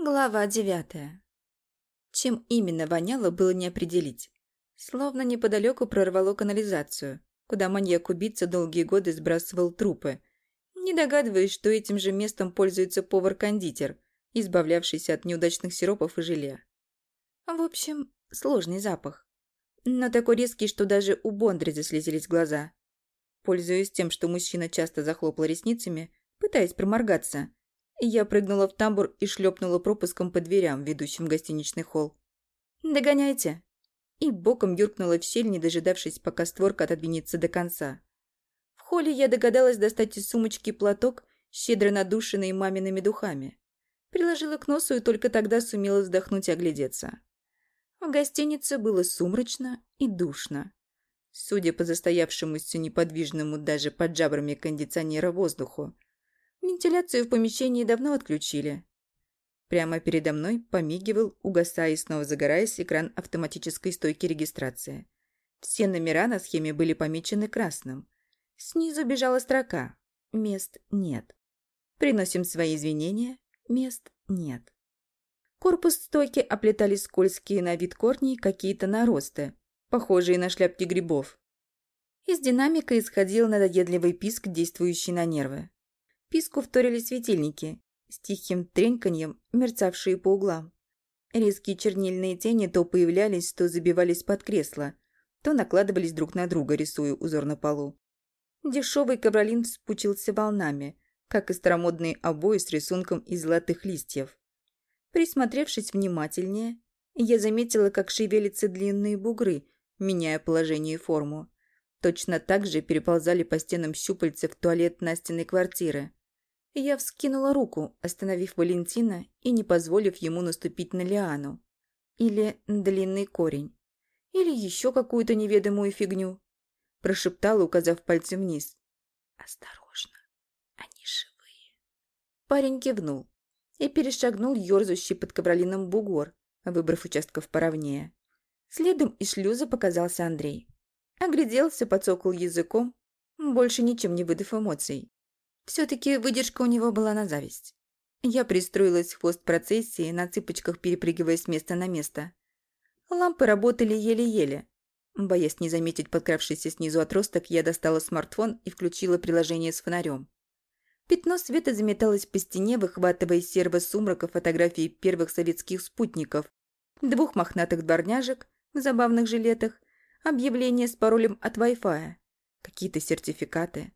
Глава девятая. Чем именно воняло, было не определить. Словно неподалеку прорвало канализацию, куда маньяк-убийца долгие годы сбрасывал трупы, не догадываясь, что этим же местом пользуется повар-кондитер, избавлявшийся от неудачных сиропов и желе. В общем, сложный запах. Но такой резкий, что даже у Бондри заслезились глаза. Пользуясь тем, что мужчина часто захлопал ресницами, пытаясь проморгаться, я прыгнула в тамбур и шлепнула пропуском по дверям, ведущим в гостиничный холл. «Догоняйте!» И боком юркнула в щель, не дожидавшись, пока створка отодвинется до конца. В холле я догадалась достать из сумочки платок, щедро надушенный мамиными духами. Приложила к носу и только тогда сумела вздохнуть и оглядеться. В гостинице было сумрачно и душно. Судя по застоявшемуся неподвижному даже под жабрами кондиционера воздуху, Вентиляцию в помещении давно отключили. Прямо передо мной помигивал, угасая и снова загораясь экран автоматической стойки регистрации. Все номера на схеме были помечены красным. Снизу бежала строка «Мест нет». Приносим свои извинения. Мест нет. Корпус стойки оплетали скользкие на вид корни какие-то наросты, похожие на шляпки грибов. Из динамика исходил надоедливый писк, действующий на нервы. Писку вторили светильники, с тихим треньканьем, мерцавшие по углам. Резкие чернильные тени то появлялись, то забивались под кресло, то накладывались друг на друга, рисуя узор на полу. Дешевый ковролин спучился волнами, как и старомодные обои с рисунком из золотых листьев. Присмотревшись внимательнее, я заметила, как шевелятся длинные бугры, меняя положение и форму. Точно так же переползали по стенам щупальца в туалет Настиной квартиры. Я вскинула руку, остановив Валентина и не позволив ему наступить на лиану. Или длинный корень. Или еще какую-то неведомую фигню. Прошептала, указав пальцем вниз. «Осторожно, они живые». Парень кивнул и перешагнул ерзающий под ковролином бугор, выбрав участков поровнее. Следом из шлюза показался Андрей. Огляделся, подсокал языком, больше ничем не выдав эмоций. Все-таки выдержка у него была на зависть. Я пристроилась в хвост процессии, на цыпочках перепрыгивая с места на место. Лампы работали еле-еле. Боясь не заметить подкравшийся снизу отросток, я достала смартфон и включила приложение с фонарем. Пятно света заметалось по стене, выхватывая из серого сумрака фотографии первых советских спутников, двух мохнатых дворняжек в забавных жилетах, объявление с паролем от Wi-Fi, какие-то сертификаты.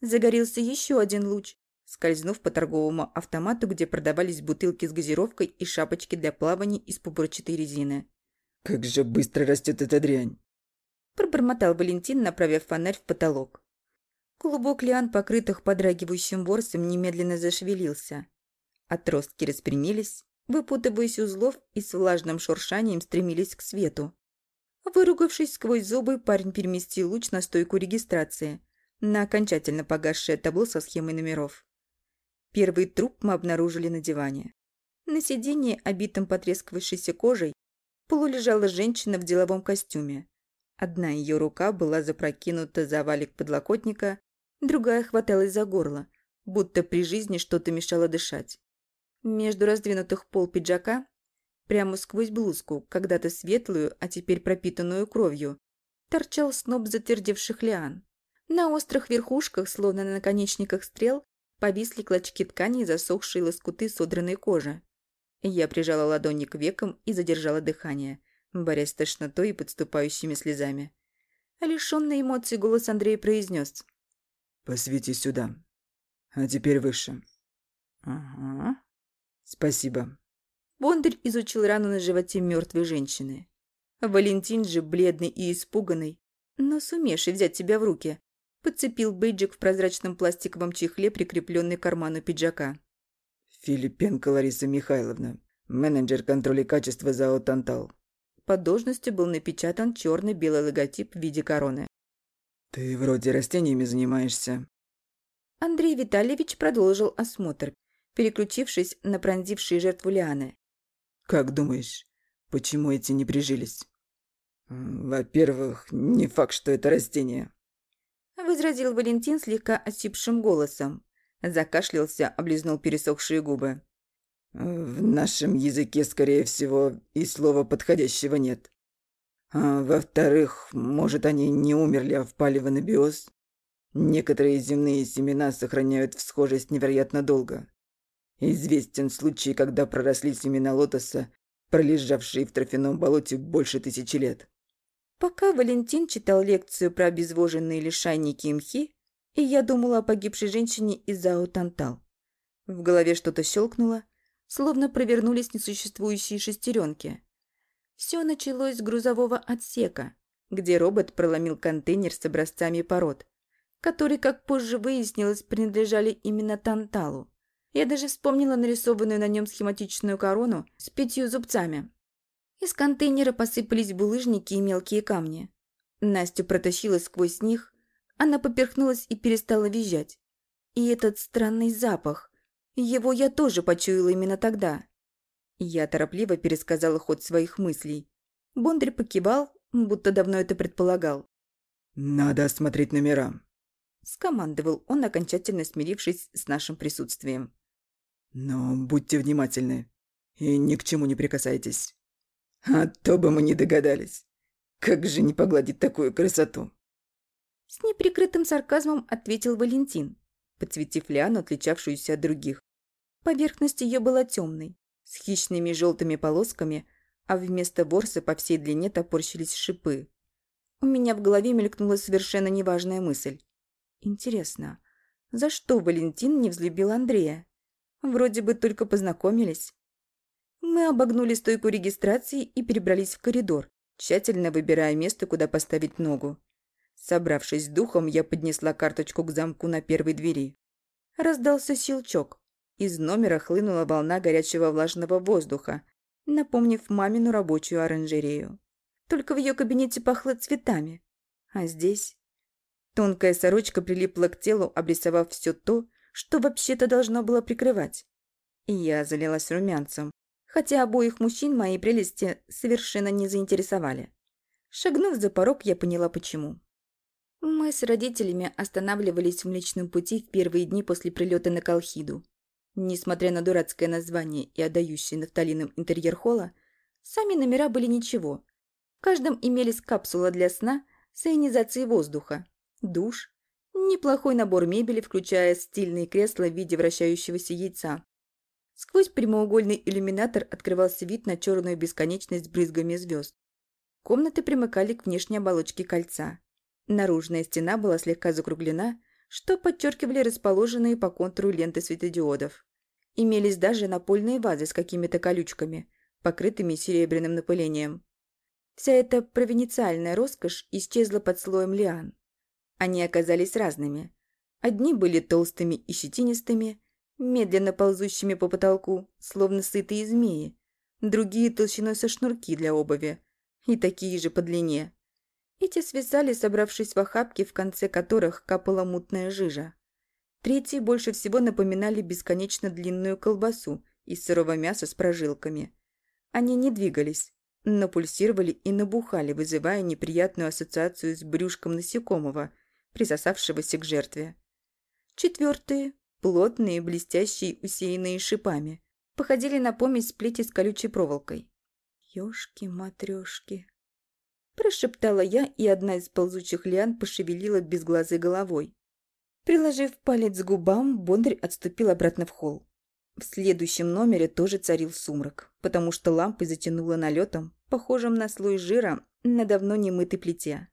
Загорелся еще один луч, скользнув по торговому автомату, где продавались бутылки с газировкой и шапочки для плавания из пупырчатой резины. «Как же быстро растет эта дрянь!» Пробормотал Валентин, направив фонарь в потолок. Клубок лиан, покрытых подрагивающим ворсом, немедленно зашевелился. Отростки распрямились, выпутываясь узлов и с влажным шуршанием стремились к свету. Выругавшись сквозь зубы, парень переместил луч на стойку регистрации, на окончательно погасшее табло со схемой номеров. Первый труп мы обнаружили на диване. На сиденье, обитом потрескавшейся кожей, полулежала женщина в деловом костюме. Одна ее рука была запрокинута за валик подлокотника, другая хваталась за горло, будто при жизни что-то мешало дышать. Между раздвинутых пол пиджака, прямо сквозь блузку, когда-то светлую, а теперь пропитанную кровью, торчал сноп затвердевших лиан. На острых верхушках, словно на наконечниках стрел, повисли клочки ткани и засохшие лоскуты содранной кожи. Я прижала ладони к векам и задержала дыхание, борясь с тошнотой и подступающими слезами. Лишённый эмоций голос Андрея произнес. «Посвети сюда. А теперь выше». «Ага». «Спасибо». Бондарь изучил рану на животе мертвой женщины. Валентин же, бледный и испуганный, но сумевший взять себя в руки, Подцепил бейджик в прозрачном пластиковом чехле, прикрепленный к карману пиджака. «Филипенко Лариса Михайловна, менеджер контроля качества ЗАО «Тантал». Под должностью был напечатан черный белый логотип в виде короны. «Ты вроде растениями занимаешься». Андрей Витальевич продолжил осмотр, переключившись на пронзившие жертву лианы. «Как думаешь, почему эти не прижились?» «Во-первых, не факт, что это растение возразил Валентин слегка осипшим голосом. Закашлялся, облизнул пересохшие губы. В нашем языке, скорее всего, и слова подходящего нет. А во-вторых, может, они не умерли, а впали в анабиоз? Некоторые земные семена сохраняют всхожесть невероятно долго. Известен случай, когда проросли семена лотоса, пролежавшие в трофяном болоте больше тысячи лет. Пока Валентин читал лекцию про обезвоженные лишайники и мхи, и я думала о погибшей женщине из Аутантал. В голове что-то щелкнуло, словно провернулись несуществующие шестеренки. Все началось с грузового отсека, где робот проломил контейнер с образцами пород, которые, как позже выяснилось, принадлежали именно Танталу. Я даже вспомнила нарисованную на нем схематичную корону с пятью зубцами. Из контейнера посыпались булыжники и мелкие камни. Настю протащила сквозь них, она поперхнулась и перестала визжать. И этот странный запах, его я тоже почуяла именно тогда. Я торопливо пересказала ход своих мыслей. Бондарь покивал, будто давно это предполагал. «Надо осмотреть номера», – скомандовал он, окончательно смирившись с нашим присутствием. «Но будьте внимательны и ни к чему не прикасайтесь. А то бы мы не догадались. Как же не погладить такую красоту?» С неприкрытым сарказмом ответил Валентин, подсветив Лиану, отличавшуюся от других. Поверхность ее была темной, с хищными желтыми полосками, а вместо ворса по всей длине топорщились шипы. У меня в голове мелькнула совершенно неважная мысль. Интересно, за что Валентин не взлюбил Андрея? Вроде бы только познакомились. Мы обогнули стойку регистрации и перебрались в коридор, тщательно выбирая место, куда поставить ногу. Собравшись с духом, я поднесла карточку к замку на первой двери. Раздался щелчок. Из номера хлынула волна горячего влажного воздуха, напомнив мамину рабочую оранжерею. Только в ее кабинете пахло цветами. А здесь... Тонкая сорочка прилипла к телу, обрисовав все то, что вообще-то должно было прикрывать. И я залилась румянцем, хотя обоих мужчин мои прелести совершенно не заинтересовали. Шагнув за порог, я поняла почему. Мы с родителями останавливались в Млечном пути в первые дни после прилета на Колхиду. Несмотря на дурацкое название и отдающий нафталином интерьер холла, сами номера были ничего. В каждом имелись капсула для сна с ионизацией воздуха, душ, неплохой набор мебели, включая стильные кресла в виде вращающегося яйца. Сквозь прямоугольный иллюминатор открывался вид на черную бесконечность брызгами звезд. Комнаты примыкали к внешней оболочке кольца. Наружная стена была слегка закруглена, что подчеркивали расположенные по контуру ленты светодиодов. Имелись даже напольные вазы с какими-то колючками, покрытыми серебряным напылением. Вся эта провинциальная роскошь исчезла под слоем лиан. Они оказались разными. Одни были толстыми и щетинистыми, медленно ползущими по потолку, словно сытые змеи, другие толщиной со шнурки для обуви, и такие же по длине. Эти свисали, собравшись в охапки, в конце которых капала мутная жижа. Третьи больше всего напоминали бесконечно длинную колбасу из сырого мяса с прожилками. Они не двигались, но пульсировали и набухали, вызывая неприятную ассоциацию с брюшком насекомого, присосавшегося к жертве. Четвертые, плотные, блестящие, усеянные шипами, походили на помесь плети с колючей проволокой. «Ёшки-матрёшки!» Прошептала я, и одна из ползучих лиан пошевелила безглазой головой. Приложив палец к губам, Бондарь отступил обратно в холл. В следующем номере тоже царил сумрак, потому что лампы затянуло налетом, похожим на слой жира на давно немытой плите.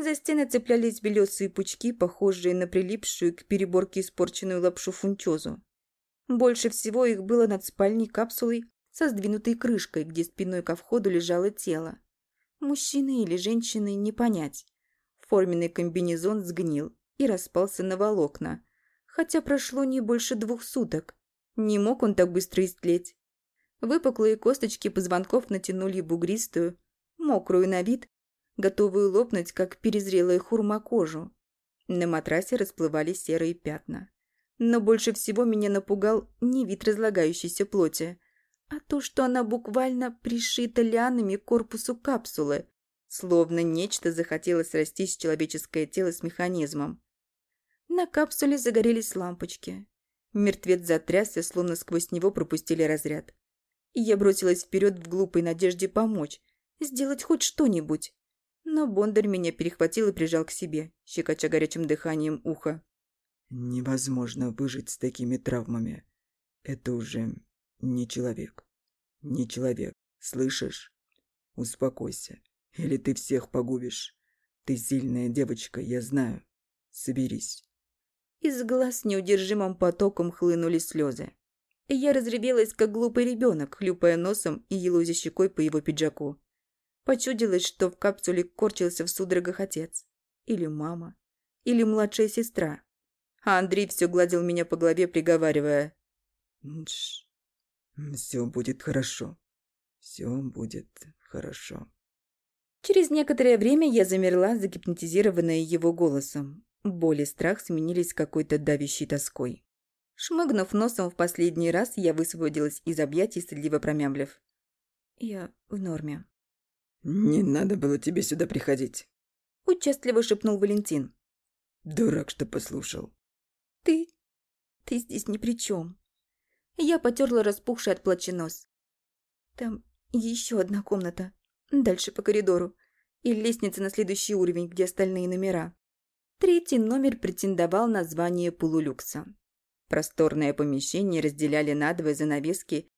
За стены цеплялись белесые пучки, похожие на прилипшую к переборке испорченную лапшу фунчозу. Больше всего их было над спальней капсулой со сдвинутой крышкой, где спиной ко входу лежало тело. Мужчины или женщины не понять. Форменный комбинезон сгнил, и распался на волокна. Хотя прошло не больше двух суток. Не мог он так быстро истлеть. Выпуклые косточки позвонков натянули бугристую, мокрую на вид, готовую лопнуть, как перезрелая хурма кожу. На матрасе расплывались серые пятна. Но больше всего меня напугал не вид разлагающейся плоти, а то, что она буквально пришита лианами к корпусу капсулы, словно нечто захотелось растить человеческое тело с механизмом. На капсуле загорелись лампочки. Мертвец затрясся, словно сквозь него пропустили разряд. Я бросилась вперед в глупой надежде помочь, сделать хоть что-нибудь. Но Бондарь меня перехватил и прижал к себе, щекоча горячим дыханием уха. «Невозможно выжить с такими травмами. Это уже не человек. Не человек. Слышишь? Успокойся. Или ты всех погубишь. Ты сильная девочка, я знаю. Соберись». Из глаз неудержимым потоком хлынули слезы. Я разревелась, как глупый ребенок, хлюпая носом и елозя щекой по его пиджаку. Почудилось, что в капсуле корчился в судорогах отец. Или мама. Или младшая сестра. А Андрей все гладил меня по голове, приговаривая. Все будет хорошо. Все будет хорошо. Через некоторое время я замерла, загипнотизированная его голосом. Боль и страх сменились какой-то давящей тоской. Шмыгнув носом в последний раз, я высвободилась из объятий, стыдливо промямлив. «Я в норме». «Не надо было тебе сюда приходить», – участливо шепнул Валентин. «Дурак, что послушал». «Ты... ты здесь ни при чем». Я потерла распухший от плача нос. «Там еще одна комната. Дальше по коридору. И лестница на следующий уровень, где остальные номера. Третий номер претендовал на звание полулюкса. Просторное помещение разделяли надвое занавески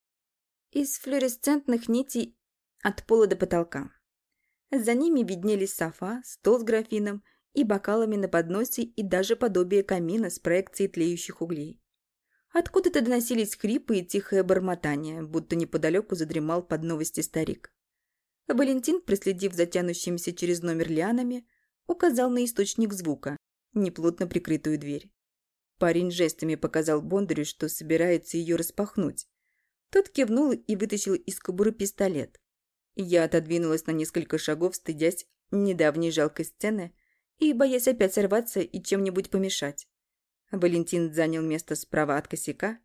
из флуоресцентных нитей от пола до потолка. За ними виднелись софа, стол с графином и бокалами на подносе и даже подобие камина с проекцией тлеющих углей. Откуда-то доносились хрипы и тихое бормотание, будто неподалеку задремал под новости старик. Валентин, проследив за тянущимися через номер лианами, указал на источник звука, неплотно прикрытую дверь. Парень жестами показал Бондарю, что собирается ее распахнуть. Тот кивнул и вытащил из кобуры пистолет. Я отодвинулась на несколько шагов, стыдясь недавней жалкой сцены и боясь опять сорваться и чем-нибудь помешать. Валентин занял место справа от косяка.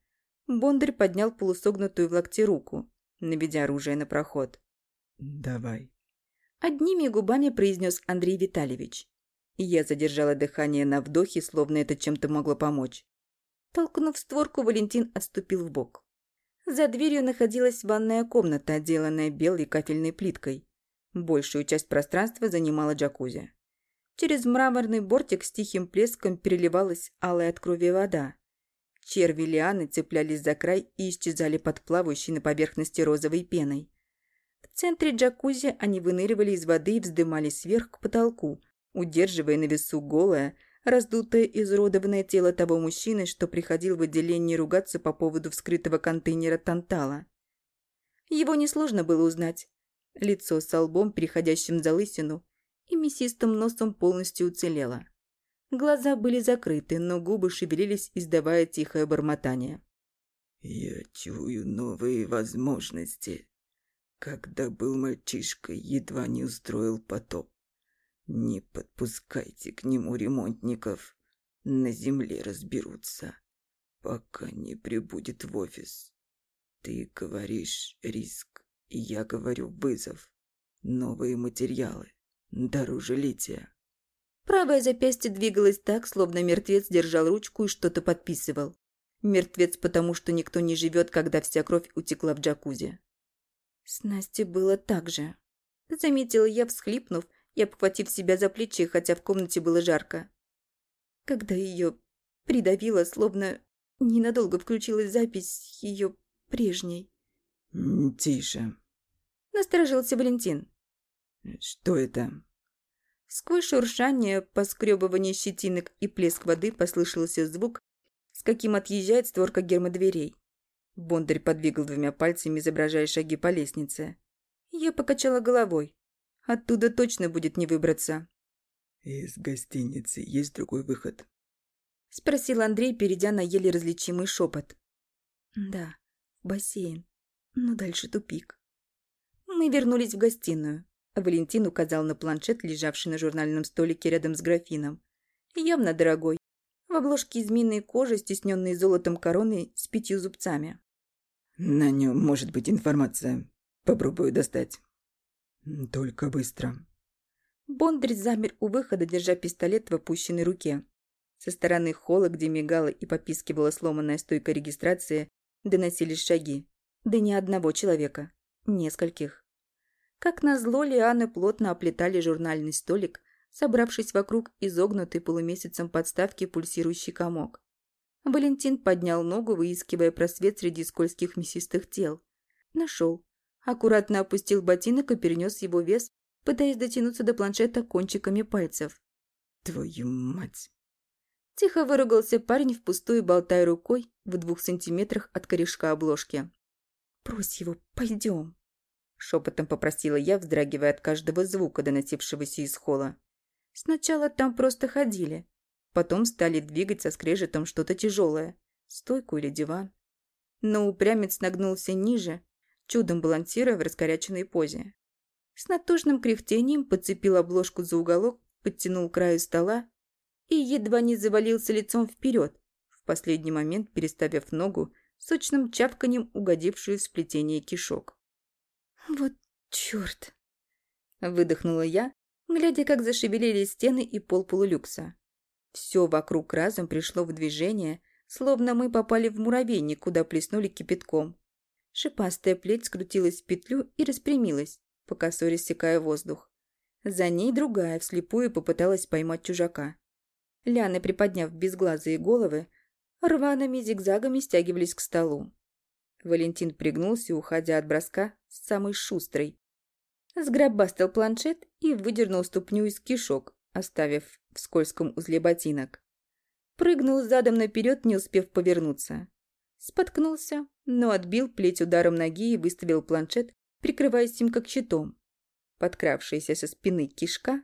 Бондарь поднял полусогнутую в локте руку, наведя оружие на проход. «Давай». Одними губами произнес Андрей Витальевич. Я задержала дыхание на вдохе, словно это чем-то могло помочь. Толкнув створку, Валентин отступил в бок. За дверью находилась ванная комната, отделанная белой кафельной плиткой. Большую часть пространства занимала джакузи. Через мраморный бортик с тихим плеском переливалась алая от крови вода. Черви лианы цеплялись за край и исчезали под плавающей на поверхности розовой пеной. В центре джакузи они выныривали из воды и вздымались вверх к потолку, удерживая на весу голое, раздутое изуродованное тело того мужчины, что приходил в отделение ругаться по поводу вскрытого контейнера Тантала. Его несложно было узнать. Лицо с лбом, переходящим за лысину, и мясистым носом полностью уцелело. Глаза были закрыты, но губы шевелились, издавая тихое бормотание. «Я чую новые возможности», когда был мальчишкой, едва не устроил потоп. Не подпускайте к нему ремонтников. На земле разберутся, пока не прибудет в офис. Ты говоришь риск, я говорю вызов. Новые материалы, дороже лития. Правое запястье двигалось так, словно мертвец держал ручку и что-то подписывал. Мертвец, потому что никто не живет, когда вся кровь утекла в джакузи. С Настей было так же. Заметила я, всхлипнув и обхватив себя за плечи, хотя в комнате было жарко. Когда ее придавило, словно ненадолго включилась запись ее прежней. «Тише», — насторожился Валентин. «Что это?» Сквозь шуршание, поскребывание щетинок и плеск воды послышался звук, с каким отъезжает створка гермодверей. Бондарь подвигал двумя пальцами, изображая шаги по лестнице. Я покачала головой. Оттуда точно будет не выбраться. «Из гостиницы есть другой выход?» Спросил Андрей, перейдя на еле различимый шепот. «Да, бассейн. Но дальше тупик». Мы вернулись в гостиную. Валентин указал на планшет, лежавший на журнальном столике рядом с графином. Явно дорогой. В обложке из змеиной кожи, стесненной золотом короной с пятью зубцами. На нем может быть информация. Попробую достать. Только быстро. Бондарь замер у выхода, держа пистолет в опущенной руке. Со стороны холла, где мигала и попискивала сломанная стойка регистрации, доносились шаги. Да не одного человека. Нескольких. Как назло, лианы плотно оплетали журнальный столик, собравшись вокруг изогнутой полумесяцем подставки пульсирующий комок. Валентин поднял ногу, выискивая просвет среди скользких мясистых тел. Нашел. Аккуратно опустил ботинок и перенес его вес, пытаясь дотянуться до планшета кончиками пальцев. «Твою мать!» Тихо выругался парень, впустую болтая рукой в двух сантиметрах от корешка обложки. «Брось его, пойдем!» Шепотом попросила я, вздрагивая от каждого звука, доносившегося из холла. Сначала там просто ходили. Потом стали двигать со скрежетом что-то тяжелое. Стойку или диван. Но упрямец нагнулся ниже, чудом балансируя в раскоряченной позе. С натужным кряхтением подцепил обложку за уголок, подтянул краю стола и едва не завалился лицом вперед, в последний момент переставив ногу, сочным чавканием угодившую в сплетение кишок. «Вот черт!» – выдохнула я, глядя, как зашевелились стены и пол полулюкса. Все вокруг разом пришло в движение, словно мы попали в муравейник, куда плеснули кипятком. Шипастая плеть скрутилась в петлю и распрямилась, по косой рассекая воздух. За ней другая вслепую попыталась поймать чужака. Ляны, приподняв безглазые головы, рваными зигзагами стягивались к столу. Валентин пригнулся, уходя от броска с самой шустрой. Сгробастал планшет и выдернул ступню из кишок, оставив в скользком узле ботинок. Прыгнул задом наперед, не успев повернуться. Споткнулся, но отбил плеть ударом ноги и выставил планшет, прикрываясь им как щитом. Подкравшаяся со спины кишка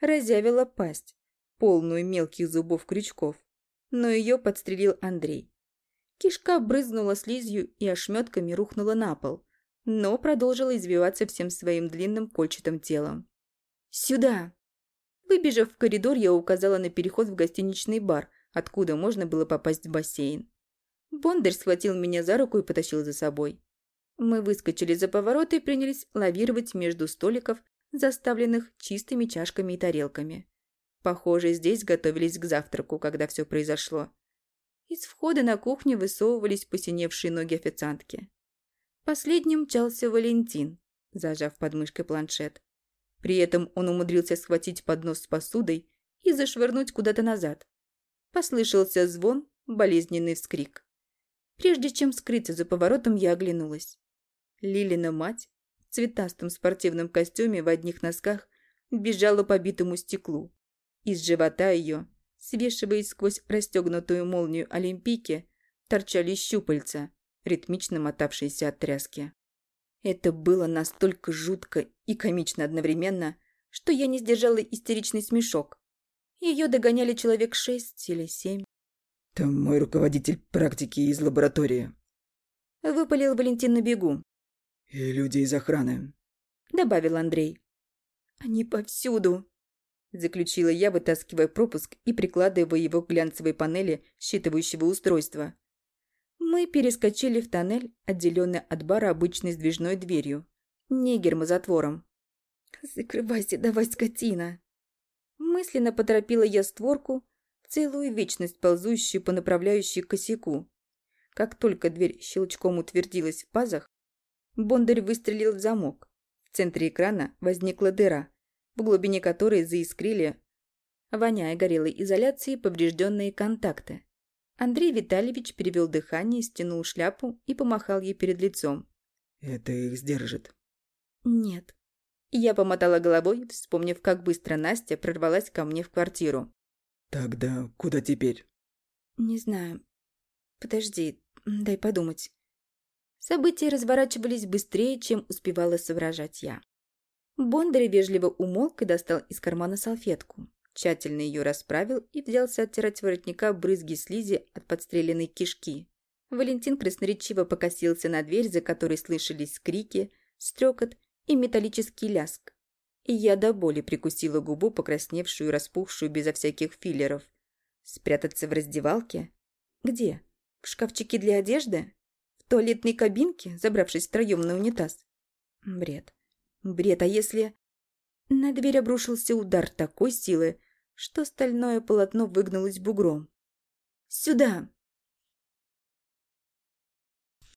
разявила пасть, полную мелких зубов-крючков, но ее подстрелил Андрей. Кишка брызнула слизью и ошметками рухнула на пол, но продолжила извиваться всем своим длинным кольчатым телом. «Сюда!» Выбежав в коридор, я указала на переход в гостиничный бар, откуда можно было попасть в бассейн. Бондарь схватил меня за руку и потащил за собой. Мы выскочили за поворот и принялись лавировать между столиков, заставленных чистыми чашками и тарелками. Похоже, здесь готовились к завтраку, когда все произошло. Из входа на кухню высовывались посиневшие ноги официантки. Последним мчался Валентин, зажав под мышкой планшет. При этом он умудрился схватить поднос с посудой и зашвырнуть куда-то назад. Послышался звон, болезненный вскрик. Прежде чем скрыться за поворотом, я оглянулась. Лилина мать в цветастом спортивном костюме в одних носках бежала по битому стеклу. Из живота ее, свешиваясь сквозь расстегнутую молнию олимпийки, торчали щупальца, ритмично мотавшиеся от тряски. Это было настолько жутко и комично одновременно, что я не сдержала истеричный смешок. Ее догоняли человек шесть или семь. «Там мой руководитель практики из лаборатории», — выпалил Валентин на бегу. «И люди из охраны», — добавил Андрей. «Они повсюду», — заключила я, вытаскивая пропуск и прикладывая его к глянцевой панели считывающего устройства. Мы перескочили в тоннель, отделенный от бара обычной сдвижной дверью, не гермозатвором. «Закрывайся давай, скотина!» Мысленно поторопила я створку, целую вечность ползущую по направляющей к косяку. Как только дверь щелчком утвердилась в пазах, Бондарь выстрелил в замок. В центре экрана возникла дыра, в глубине которой заискрили, воняя горелой изоляцией, поврежденные контакты. Андрей Витальевич перевел дыхание, стянул шляпу и помахал ей перед лицом. «Это их сдержит». «Нет». Я помотала головой, вспомнив, как быстро Настя прорвалась ко мне в квартиру. «Тогда куда теперь?» «Не знаю. Подожди, дай подумать». События разворачивались быстрее, чем успевала соображать я. Бондарь вежливо умолк и достал из кармана салфетку тщательно ее расправил и взялся оттирать воротника брызги слизи от подстреленной кишки. Валентин красноречиво покосился на дверь, за которой слышались крики, стрекот и металлический ляск. И я до боли прикусила губу, покрасневшую и распухшую безо всяких филлеров. Спрятаться в раздевалке? Где? В шкафчике для одежды? В туалетной кабинке, забравшись втроем на унитаз? Бред. Бред, а если... На дверь обрушился удар такой силы, что стальное полотно выгнулось бугром. «Сюда!»